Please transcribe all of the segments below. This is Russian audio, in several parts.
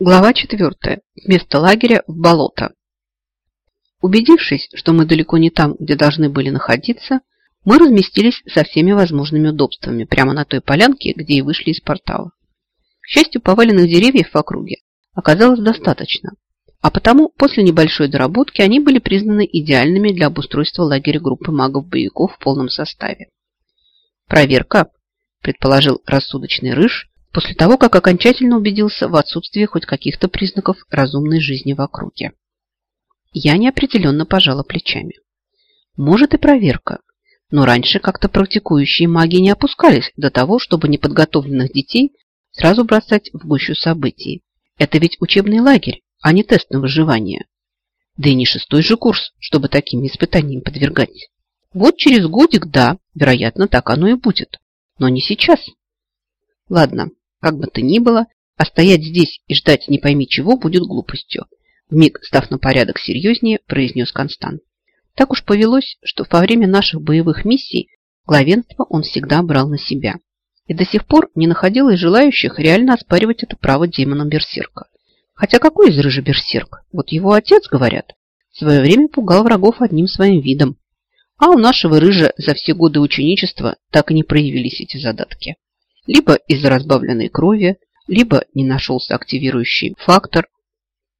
Глава 4. Место лагеря в болото. Убедившись, что мы далеко не там, где должны были находиться, мы разместились со всеми возможными удобствами прямо на той полянке, где и вышли из портала. К счастью, поваленных деревьев в округе оказалось достаточно, а потому после небольшой доработки они были признаны идеальными для обустройства лагеря группы магов-боевиков в полном составе. «Проверка», – предположил рассудочный Рыж, после того, как окончательно убедился в отсутствии хоть каких-то признаков разумной жизни в округе. Я неопределенно пожала плечами. Может и проверка, но раньше как-то практикующие маги не опускались до того, чтобы неподготовленных детей сразу бросать в гущу событий. Это ведь учебный лагерь, а не тест на выживание. Да и не шестой же курс, чтобы таким испытаниям подвергать. Вот через годик, да, вероятно, так оно и будет. Но не сейчас. Ладно, как бы то ни было, а стоять здесь и ждать не пойми чего будет глупостью. Вмиг, став на порядок серьезнее, произнес Констант. Так уж повелось, что во время наших боевых миссий главенство он всегда брал на себя. И до сих пор не находилось желающих реально оспаривать это право демоном Берсерка. Хотя какой из рыжий Берсерк? Вот его отец, говорят, в свое время пугал врагов одним своим видом. А у нашего рыжа за все годы ученичества так и не проявились эти задатки либо из-за разбавленной крови, либо не нашелся активирующий фактор.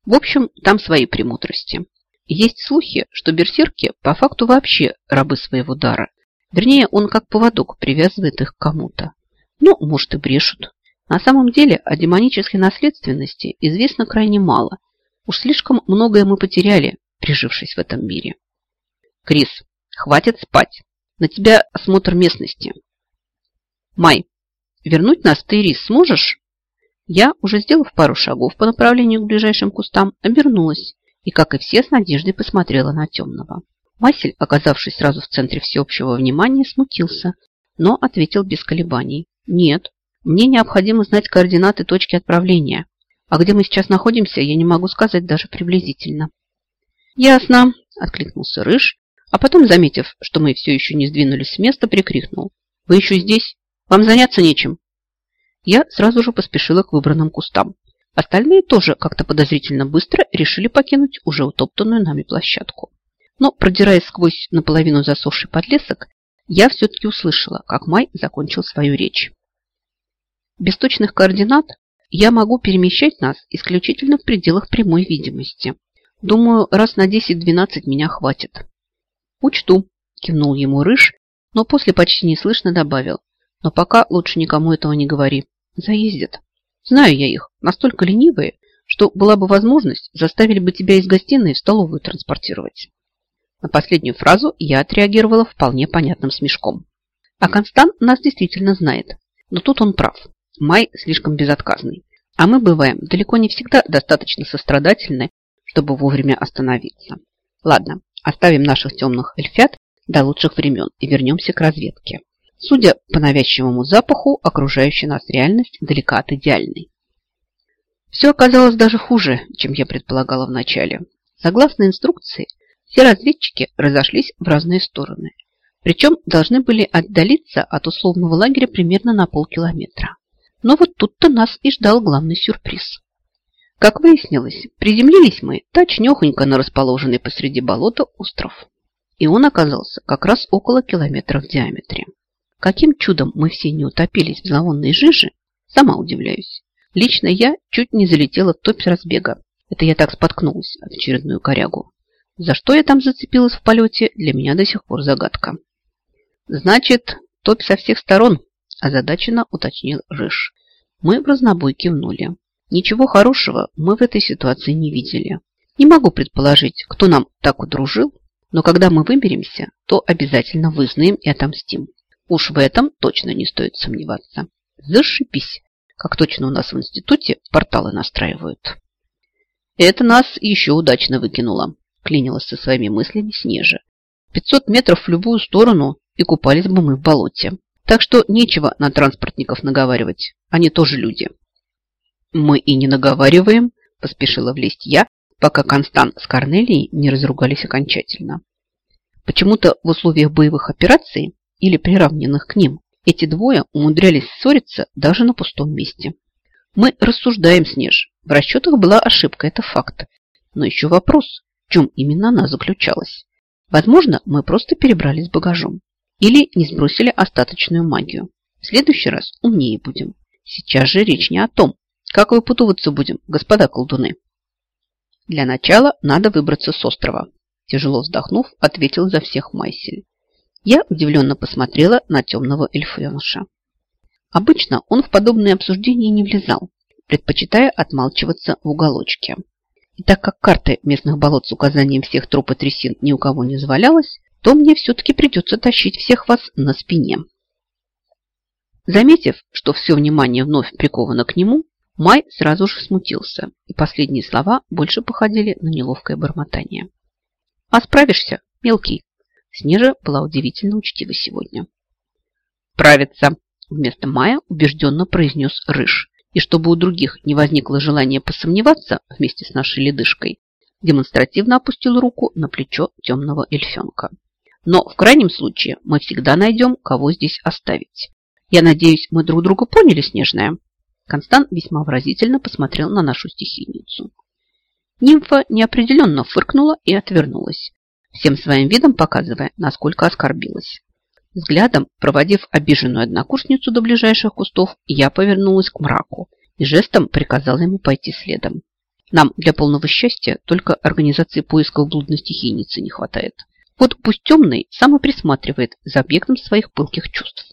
В общем, там свои премудрости. Есть слухи, что берсерки по факту вообще рабы своего дара. Вернее, он как поводок привязывает их к кому-то. Ну, может и брешут. На самом деле о демонической наследственности известно крайне мало. Уж слишком многое мы потеряли, прижившись в этом мире. Крис, хватит спать. На тебя осмотр местности. Май, Вернуть нас ты, Ирис, сможешь?» Я, уже сделав пару шагов по направлению к ближайшим кустам, обернулась и, как и все, с надеждой посмотрела на темного. Василь, оказавшись сразу в центре всеобщего внимания, смутился, но ответил без колебаний. «Нет, мне необходимо знать координаты точки отправления, а где мы сейчас находимся, я не могу сказать даже приблизительно». «Ясно», – откликнулся Рыж, а потом, заметив, что мы все еще не сдвинулись с места, прикрикнул. «Вы еще здесь?» Вам заняться нечем. Я сразу же поспешила к выбранным кустам. Остальные тоже как-то подозрительно быстро решили покинуть уже утоптанную нами площадку. Но, продираясь сквозь наполовину засохший подлесок, я все-таки услышала, как Май закончил свою речь. Без точных координат я могу перемещать нас исключительно в пределах прямой видимости. Думаю, раз на 10-12 меня хватит. Учту, кивнул ему Рыж, но после почти неслышно добавил. Но пока лучше никому этого не говори. Заездят. Знаю я их. Настолько ленивые, что была бы возможность, заставили бы тебя из гостиной в столовую транспортировать. На последнюю фразу я отреагировала вполне понятным смешком. А Констант нас действительно знает. Но тут он прав. Май слишком безотказный. А мы бываем далеко не всегда достаточно сострадательны, чтобы вовремя остановиться. Ладно, оставим наших темных эльфят до лучших времен и вернемся к разведке. Судя по навязчивому запаху, окружающая нас реальность далека от идеальной. Все оказалось даже хуже, чем я предполагала вначале. Согласно инструкции, все разведчики разошлись в разные стороны. Причем должны были отдалиться от условного лагеря примерно на полкилометра. Но вот тут-то нас и ждал главный сюрприз. Как выяснилось, приземлились мы точнёхонько на расположенный посреди болота остров. И он оказался как раз около километра в диаметре. Каким чудом мы все не утопились в зловонной жиже, сама удивляюсь. Лично я чуть не залетела в топь разбега. Это я так споткнулась от очередную корягу. За что я там зацепилась в полете, для меня до сих пор загадка. Значит, топь со всех сторон, озадаченно уточнил Жиж. Мы в разнобой кивнули. Ничего хорошего мы в этой ситуации не видели. Не могу предположить, кто нам так удружил, но когда мы выберемся, то обязательно вызнаем и отомстим. Уж в этом точно не стоит сомневаться. Зашипись, как точно у нас в институте порталы настраивают. Это нас еще удачно выкинуло, клинилась со своими мыслями Снежа. 500 метров в любую сторону и купались бы мы в болоте. Так что нечего на транспортников наговаривать, они тоже люди. Мы и не наговариваем, поспешила влезть я, пока Констант с Корнелией не разругались окончательно. Почему-то в условиях боевых операций или приравненных к ним, эти двое умудрялись ссориться даже на пустом месте. Мы рассуждаем, Снеж, В расчетах была ошибка, это факт. Но еще вопрос, в чем именно она заключалась. Возможно, мы просто перебрались с багажом. Или не сбросили остаточную магию. В следующий раз умнее будем. Сейчас же речь не о том, как выпутываться будем, господа колдуны. Для начала надо выбраться с острова. Тяжело вздохнув, ответил за всех Майсель. Я удивленно посмотрела на темного эльфеныша. Обычно он в подобные обсуждения не влезал, предпочитая отмалчиваться в уголочке. И так как карты местных болот с указанием всех троп и трясин ни у кого не завалялась, то мне все-таки придется тащить всех вас на спине. Заметив, что все внимание вновь приковано к нему, Май сразу же смутился, и последние слова больше походили на неловкое бормотание. «А справишься, мелкий?» Снежа была удивительно учтива сегодня. «Справится!» Вместо Мая убежденно произнес Рыж, и чтобы у других не возникло желания посомневаться вместе с нашей ледышкой, демонстративно опустил руку на плечо темного эльфенка. Но в крайнем случае мы всегда найдем, кого здесь оставить. Я надеюсь, мы друг друга поняли, Снежная? Констант весьма выразительно посмотрел на нашу стихийницу. Нимфа неопределенно фыркнула и отвернулась, всем своим видом показывая, насколько оскорбилась. Взглядом, проводив обиженную однокурсницу до ближайших кустов, я повернулась к мраку и жестом приказала ему пойти следом. Нам для полного счастья только организации поисков блудной стихийницы не хватает. Вот пусть темный сам и присматривает за объектом своих пылких чувств.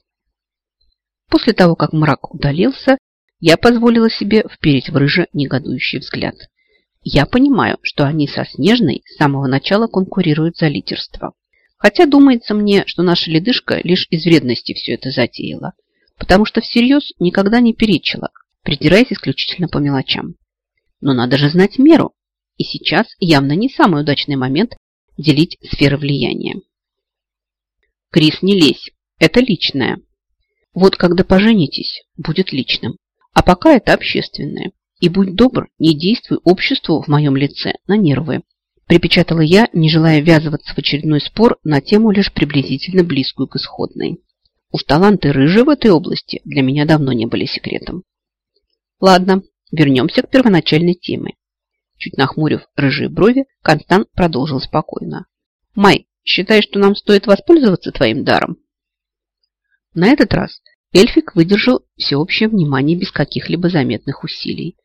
После того, как мрак удалился, я позволила себе впереть в рыже негодующий взгляд. Я понимаю, что они со Снежной с самого начала конкурируют за лидерство. Хотя думается мне, что наша ледышка лишь из вредности все это затеяла, потому что всерьез никогда не перечила, придираясь исключительно по мелочам. Но надо же знать меру, и сейчас явно не самый удачный момент делить сферы влияния. Крис, не лезь, это личное. Вот когда поженитесь, будет личным, а пока это общественное. И будь добр, не действуй обществу в моем лице на нервы припечатала я, не желая ввязываться в очередной спор на тему лишь приблизительно близкую к исходной. Уж таланты рыжи в этой области для меня давно не были секретом. Ладно, вернемся к первоначальной теме. Чуть нахмурив рыжие брови, Констант продолжил спокойно. «Май, считаешь, что нам стоит воспользоваться твоим даром?» На этот раз эльфик выдержал всеобщее внимание без каких-либо заметных усилий.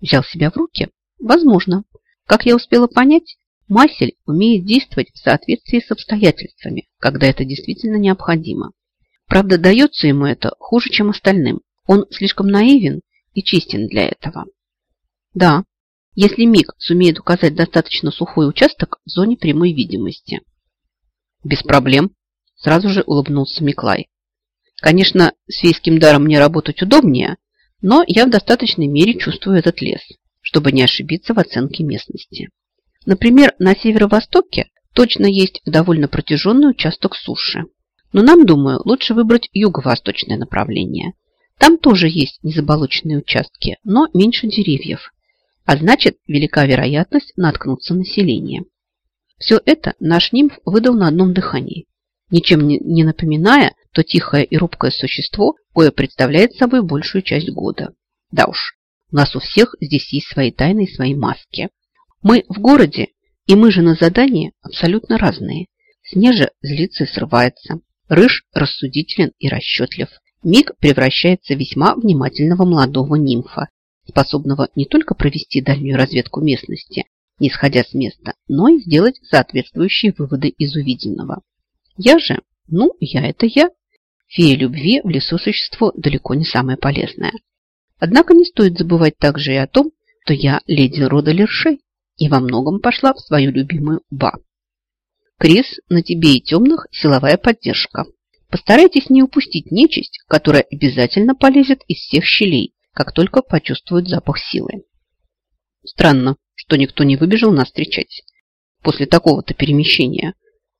Взял себя в руки? Возможно. Как я успела понять, Масель умеет действовать в соответствии с обстоятельствами, когда это действительно необходимо. Правда, дается ему это хуже, чем остальным. Он слишком наивен и честен для этого. Да, если Миг сумеет указать достаточно сухой участок в зоне прямой видимости. Без проблем, сразу же улыбнулся Миклай. Конечно, с фейским даром мне работать удобнее, но я в достаточной мере чувствую этот лес, чтобы не ошибиться в оценке местности. Например, на северо-востоке точно есть довольно протяженный участок суши. Но нам, думаю, лучше выбрать юго-восточное направление. Там тоже есть незаболоченные участки, но меньше деревьев. А значит, велика вероятность наткнуться население. Все это наш нимф выдал на одном дыхании, ничем не напоминая то тихое и робкое существо, кое представляет собой большую часть года. Да уж, у нас у всех здесь есть свои тайны и свои маски. Мы в городе, и мы же на задании абсолютно разные. Снежа злится и срывается. Рыж рассудителен и расчетлив. Миг превращается в весьма внимательного молодого нимфа, способного не только провести дальнюю разведку местности, не сходя с места, но и сделать соответствующие выводы из увиденного. Я же, ну, я это я. Фея любви в лесу существо далеко не самое полезное. Однако не стоит забывать также и о том, что я леди рода Лершей и во многом пошла в свою любимую Ба. Крис, на тебе и темных силовая поддержка. Постарайтесь не упустить нечисть, которая обязательно полезет из всех щелей, как только почувствует запах силы. Странно, что никто не выбежал нас встречать. После такого-то перемещения,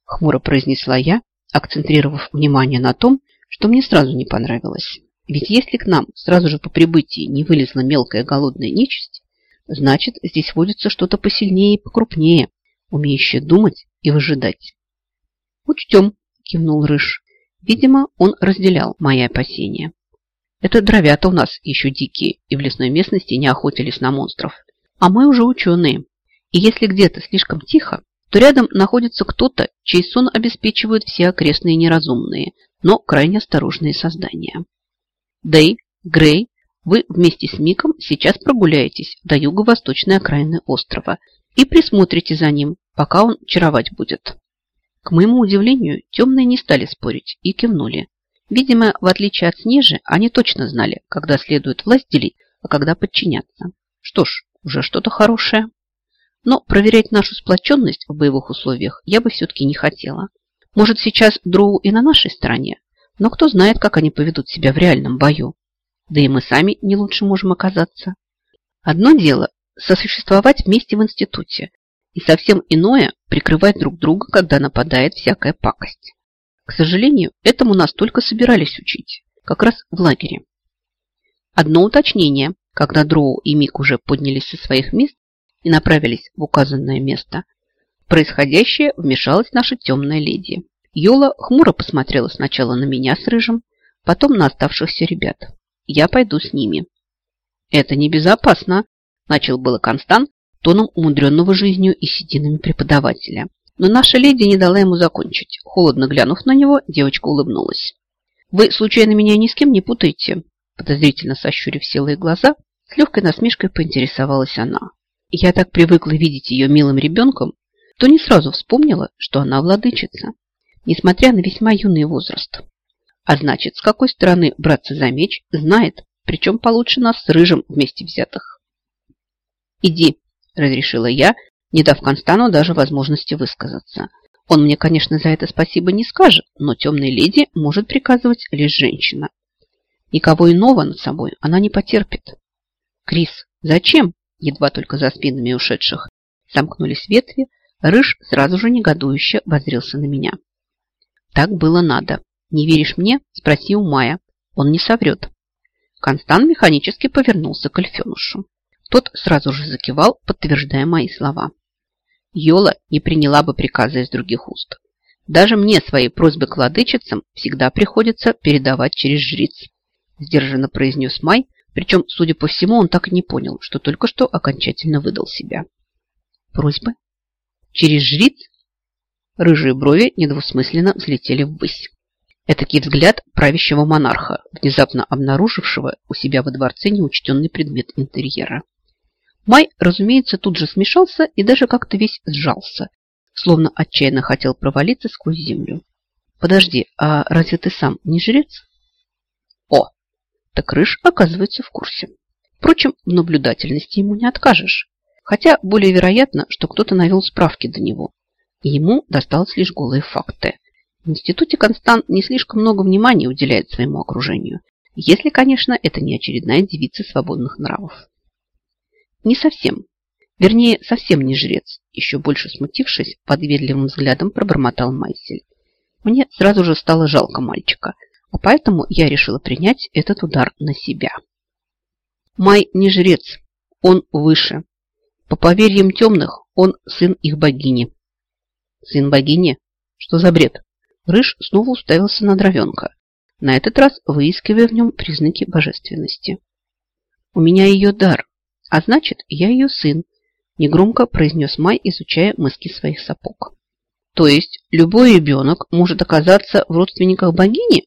хмуро произнесла я, акцентрировав внимание на том, что мне сразу не понравилось. Ведь если к нам сразу же по прибытии не вылезла мелкая голодная нечисть, Значит, здесь водится что-то посильнее и покрупнее, умеющее думать и выжидать. «Учтем», – кивнул Рыж. Видимо, он разделял мои опасения. Это дровята у нас еще дикие и в лесной местности не охотились на монстров. А мы уже ученые. И если где-то слишком тихо, то рядом находится кто-то, чей сон обеспечивают все окрестные неразумные, но крайне осторожные создания. Дэй, Грей, вы вместе с Миком сейчас прогуляетесь до юго-восточной окраины острова и присмотрите за ним, пока он чаровать будет. К моему удивлению, темные не стали спорить и кивнули. Видимо, в отличие от Снежи, они точно знали, когда следует власть делить, а когда подчиняться. Что ж, уже что-то хорошее. Но проверять нашу сплоченность в боевых условиях я бы все-таки не хотела. Может, сейчас дроу и на нашей стороне, но кто знает, как они поведут себя в реальном бою. Да и мы сами не лучше можем оказаться. Одно дело – сосуществовать вместе в институте, и совсем иное – прикрывать друг друга, когда нападает всякая пакость. К сожалению, этому нас только собирались учить, как раз в лагере. Одно уточнение, когда Дроу и Мик уже поднялись со своих мест и направились в указанное место, происходящее вмешалась наша темная леди. Йола хмуро посмотрела сначала на меня с Рыжим, потом на оставшихся ребят. Я пойду с ними. Это небезопасно, начал было Констант тоном умудренного жизнью и сединами преподавателя. Но наша леди не дала ему закончить. Холодно глянув на него, девочка улыбнулась. «Вы, случайно, меня ни с кем не путаете?» Подозрительно сощурив селые глаза, с легкой насмешкой поинтересовалась она. Я так привыкла видеть ее милым ребенком, то не сразу вспомнила, что она владычица, несмотря на весьма юный возраст. А значит, с какой стороны браться за меч, знает, причем получше нас с Рыжим вместе взятых. «Иди», – разрешила я, не дав Констану даже возможности высказаться. Он мне, конечно, за это спасибо не скажет, но темной леди может приказывать лишь женщина. Никого иного над собой она не потерпит. Крис, зачем? Едва только за спинами ушедших сомкнулись ветви, Рыж сразу же негодующе возрился на меня. Так было надо. Не веришь мне? Спроси у Мая. Он не соврет. Констан механически повернулся к Альфенушу. Тот сразу же закивал, подтверждая мои слова. Йола не приняла бы приказа из других уст. Даже мне свои просьбы к владычицам всегда приходится передавать через жриц. Сдержанно произнес Май, причем, судя по всему, он так и не понял, что только что окончательно выдал себя. Просьбы? Через жриц? Рыжие брови недвусмысленно взлетели ввысь. Этакий взгляд правящего монарха, внезапно обнаружившего у себя во дворце неучтенный предмет интерьера. Май, разумеется, тут же смешался и даже как-то весь сжался, словно отчаянно хотел провалиться сквозь землю. «Подожди, а разве ты сам не жрец?» «О, так Рыж, оказывается, в курсе. Впрочем, в наблюдательности ему не откажешь. Хотя более вероятно, что кто-то навел справки до него, и ему досталось лишь голые факты. В институте Констант не слишком много внимания уделяет своему окружению, если, конечно, это не очередная девица свободных нравов. Не совсем. Вернее, совсем не жрец. Еще больше смутившись, под ведливым взглядом пробормотал Майсель. Мне сразу же стало жалко мальчика, а поэтому я решила принять этот удар на себя. Май не жрец, он выше. По поверьям темных, он сын их богини. Сын богини? Что за бред? Рыж снова уставился на дровенка, на этот раз выискивая в нем признаки божественности. У меня ее дар, а значит, я ее сын, негромко произнес Май, изучая мыски своих сапог. То есть любой ребенок может оказаться в родственниках богини?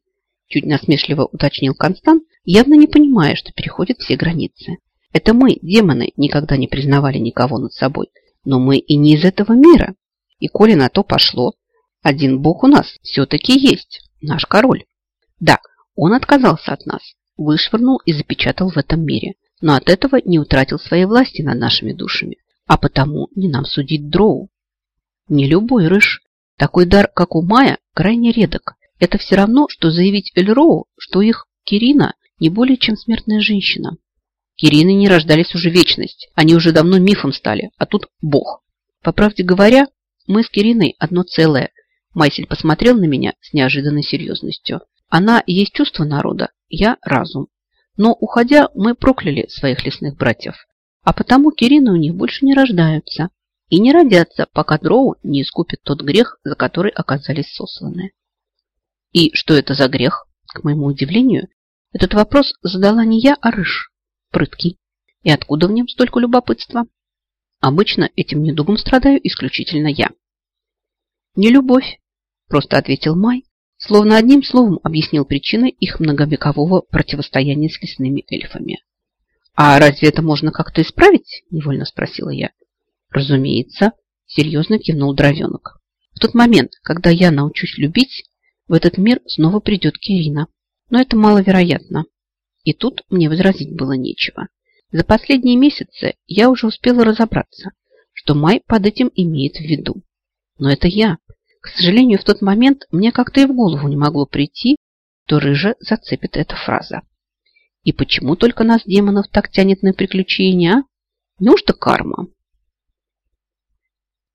Чуть насмешливо уточнил Констант, явно не понимая, что переходит все границы. Это мы, демоны, никогда не признавали никого над собой. Но мы и не из этого мира. И коли на то пошло, один бог у нас все-таки есть, наш король. Да, он отказался от нас, вышвырнул и запечатал в этом мире но от этого не утратил своей власти над нашими душами, а потому не нам судить дроу. Не любой рыж. Такой дар, как у Мая, крайне редок. Это все равно, что заявить Эльроу, что их Кирина не более чем смертная женщина. Кирины не рождались уже вечность, они уже давно мифом стали, а тут бог. По правде говоря, мы с Кириной одно целое. Майсель посмотрел на меня с неожиданной серьезностью. Она есть чувство народа, я разум. Но, уходя, мы прокляли своих лесных братьев, а потому Кирины у них больше не рождаются и не родятся, пока Дроу не искупит тот грех, за который оказались сосланы. И что это за грех? К моему удивлению, Этот вопрос задала не я, а Рыж. Прыткий. И откуда в нем столько любопытства? Обычно этим недугом страдаю исключительно я. Не любовь, просто ответил Май, словно одним словом объяснил причины их многовекового противостояния с лесными эльфами. «А разве это можно как-то исправить?» – невольно спросила я. «Разумеется», – серьезно кивнул дровенок. «В тот момент, когда я научусь любить, в этот мир снова придет Кирина. Но это маловероятно. И тут мне возразить было нечего. За последние месяцы я уже успела разобраться, что Май под этим имеет в виду. Но это я. К сожалению, в тот момент мне как-то и в голову не могло прийти, что рыжа зацепит эта фраза. И почему только нас, демонов, так тянет на приключения, а? Неужто карма?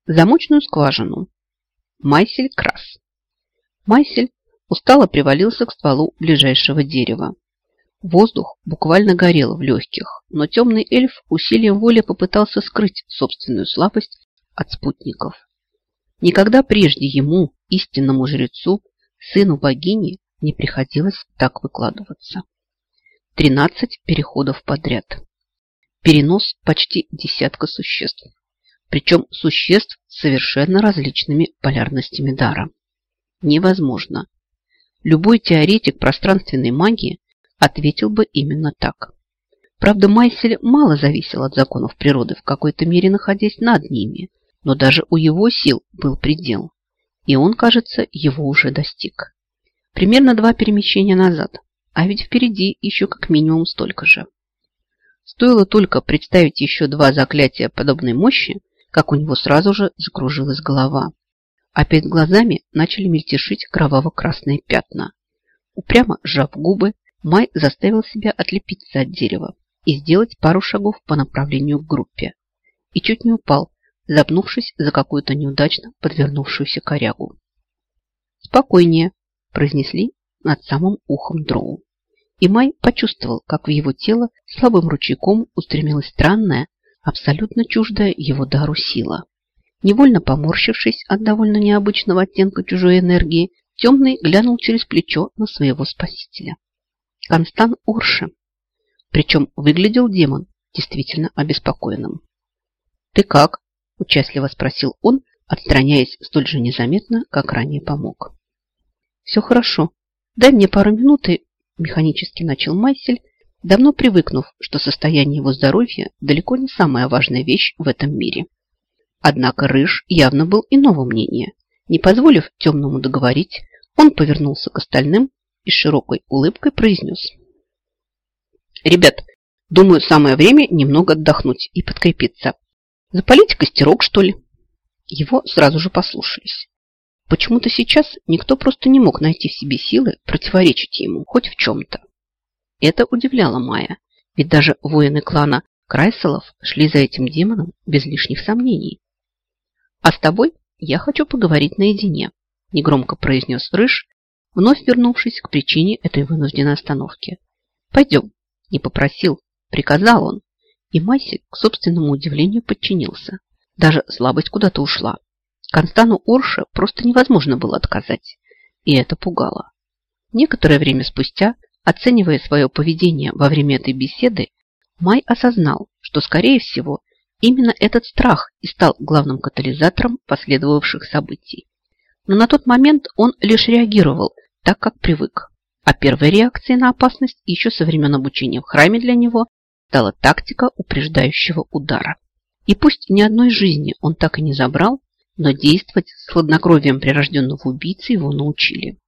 Замочную скважину. Майсель Крас. Майсель устало привалился к стволу ближайшего дерева. Воздух буквально горел в легких, но темный эльф усилием воли попытался скрыть собственную слабость от спутников. Никогда прежде ему, истинному жрецу, сыну богини, не приходилось так выкладываться. 13 переходов подряд. Перенос почти десятка существ. Причем существ с совершенно различными полярностями дара. Невозможно. Любой теоретик пространственной магии ответил бы именно так. Правда, Майсель мало зависел от законов природы, в какой-то мере находясь над ними, но даже у его сил был предел, и он, кажется, его уже достиг. Примерно два перемещения назад а ведь впереди еще как минимум столько же. Стоило только представить еще два заклятия подобной мощи, как у него сразу же закружилась голова. А перед глазами начали мельтешить кроваво-красные пятна. Упрямо сжав губы, Май заставил себя отлепиться от дерева и сделать пару шагов по направлению к группе. И чуть не упал, запнувшись за какую-то неудачно подвернувшуюся корягу. «Спокойнее», – произнесли над самым ухом дроу. И Май почувствовал, как в его тело слабым ручейком устремилась странная, абсолютно чуждая его дару сила. Невольно поморщившись от довольно необычного оттенка чужой энергии, темный глянул через плечо на своего спасителя. Констан Орши. Причем выглядел демон действительно обеспокоенным. «Ты как?» – участливо спросил он, отстраняясь столь же незаметно, как ранее помог. «Все хорошо», «Дай мне пару минут и...» – механически начал Майсель, давно привыкнув, что состояние его здоровья далеко не самая важная вещь в этом мире. Однако Рыж явно был иного мнения. Не позволив темному договорить, он повернулся к остальным и с широкой улыбкой произнес. «Ребят, думаю, самое время немного отдохнуть и подкрепиться. Запалить костерок, что ли?» Его сразу же послушались. Почему-то сейчас никто просто не мог найти в себе силы противоречить ему хоть в чем-то. Это удивляло Майя, ведь даже воины клана Крайселов шли за этим демоном без лишних сомнений. «А с тобой я хочу поговорить наедине», – негромко произнес Рыж, вновь вернувшись к причине этой вынужденной остановки. «Пойдем», – не попросил, приказал он, и Майсель к собственному удивлению подчинился. Даже слабость куда-то ушла. Констану Орше просто невозможно было отказать, и это пугало. Некоторое время спустя, оценивая свое поведение во время этой беседы, Май осознал, что, скорее всего, именно этот страх и стал главным катализатором последовавших событий. Но на тот момент он лишь реагировал так, как привык. А первой реакцией на опасность еще со времен обучения в храме для него стала тактика упреждающего удара. И пусть ни одной жизни он так и не забрал, но действовать с хладнокровием прирожденного убийцы его научили.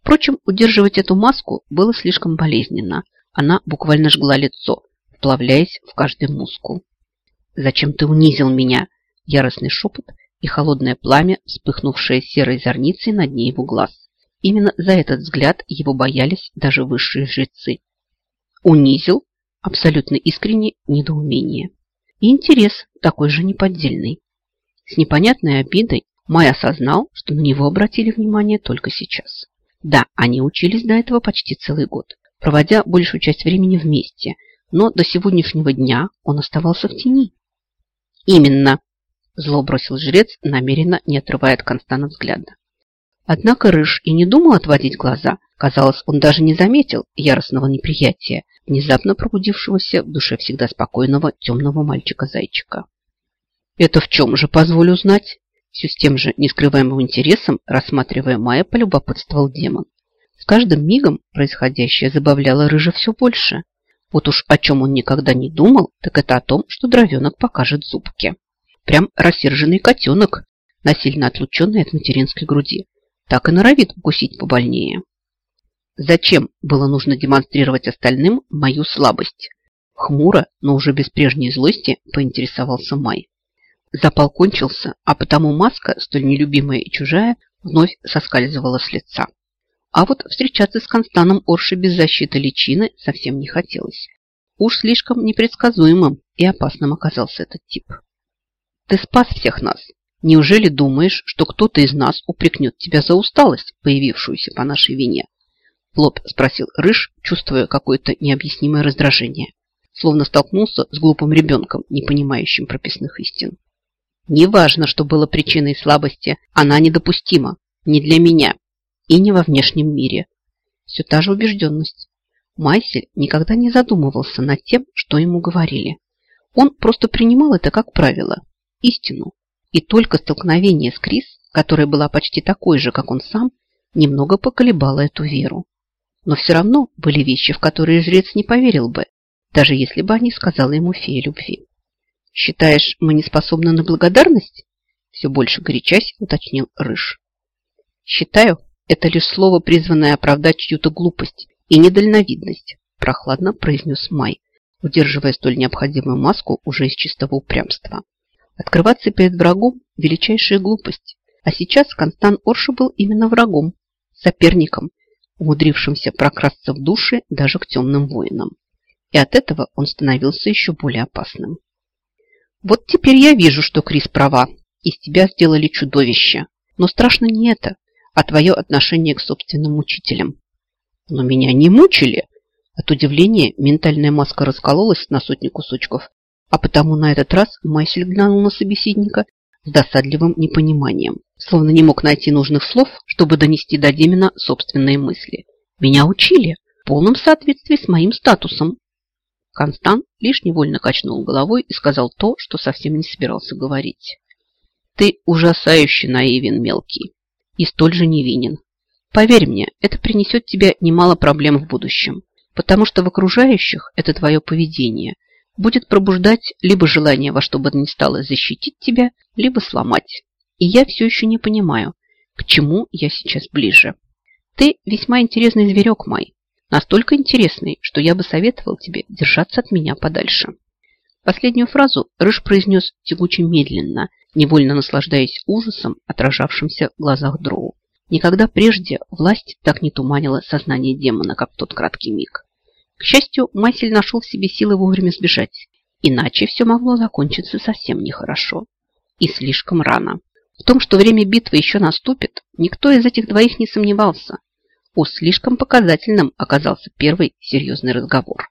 Впрочем, удерживать эту маску было слишком болезненно. Она буквально жгла лицо, вплавляясь в каждый мускул. «Зачем ты унизил меня?» Яростный шепот и холодное пламя, вспыхнувшее серой зорницей на дне его глаз. Именно за этот взгляд его боялись даже высшие жрецы. Унизил абсолютно искренне недоумение. И интерес такой же неподдельный. С непонятной обидой Май осознал, что на него обратили внимание только сейчас. Да, они учились до этого почти целый год, проводя большую часть времени вместе, но до сегодняшнего дня он оставался в тени. «Именно!» – зло бросил жрец, намеренно не отрывая от Констана взгляда. Однако Рыж и не думал отводить глаза, Казалось, он даже не заметил яростного неприятия, внезапно пробудившегося в душе всегда спокойного темного мальчика-зайчика. «Это в чем же, позволю узнать?» Все с тем же нескрываемым интересом, рассматривая Майя, полюбопытствовал демон. С каждым мигом происходящее забавляло Рыжа все больше. Вот уж о чем он никогда не думал, так это о том, что дровенок покажет зубки. Прям рассерженный котенок, насильно отлученный от материнской груди. Так и норовит укусить побольнее. Зачем было нужно демонстрировать остальным мою слабость? Хмуро, но уже без прежней злости, поинтересовался Май. Запал кончился, а потому маска, столь нелюбимая и чужая, вновь соскальзывала с лица. А вот встречаться с Констаном Орши без защиты личины совсем не хотелось. Уж слишком непредсказуемым и опасным оказался этот тип. Ты спас всех нас. Неужели думаешь, что кто-то из нас упрекнет тебя за усталость, появившуюся по нашей вине? Лоб спросил Рыж, чувствуя какое-то необъяснимое раздражение. Словно столкнулся с глупым ребенком, не понимающим прописных истин. Неважно, что было причиной слабости, она недопустима. Не для меня и не во внешнем мире. Все та же убежденность. Майсель никогда не задумывался над тем, что ему говорили. Он просто принимал это как правило, истину. И только столкновение с Крис, которая была почти такой же, как он сам, немного поколебало эту веру. Но все равно были вещи, в которые жрец не поверил бы, даже если бы они сказала ему фея любви. «Считаешь, мы не способны на благодарность?» Все больше горячась уточнил Рыж. «Считаю, это лишь слово, призванное оправдать чью-то глупость и недальновидность», прохладно произнес Май, удерживая столь необходимую маску уже из чистого упрямства. Открываться перед врагом – величайшая глупость. А сейчас Констан Орша был именно врагом, соперником, умудрившимся прокрасться в души даже к темным воинам. И от этого он становился еще более опасным. Вот теперь я вижу, что Крис права. Из тебя сделали чудовище. Но страшно не это, а твое отношение к собственным мучителям. Но меня не мучили. От удивления ментальная маска раскололась на сотни кусочков, а потому на этот раз Майсель глянул на собеседника с досадливым непониманием, словно не мог найти нужных слов, чтобы донести до Демина собственные мысли. Меня учили в полном соответствии с моим статусом. Констан лишь невольно качнул головой и сказал то, что совсем не собирался говорить. Ты ужасающе наивен, мелкий, и столь же невинен. Поверь мне, это принесет тебе немало проблем в будущем, потому что в окружающих это твое поведение будет пробуждать либо желание во что бы то ни стало защитить тебя, либо сломать. И я все еще не понимаю, к чему я сейчас ближе. Ты весьма интересный зверек, Май. Настолько интересный, что я бы советовал тебе держаться от меня подальше. Последнюю фразу Рыж произнес тягуче медленно, невольно наслаждаясь ужасом, отражавшимся в глазах Дроу. Никогда прежде власть так не туманила сознание демона, как тот краткий миг. К счастью, Майсель нашел в себе силы вовремя сбежать. Иначе все могло закончиться совсем нехорошо. И слишком рано. В том, что время битвы еще наступит, никто из этих двоих не сомневался. Уж слишком показательным оказался первый серьезный разговор.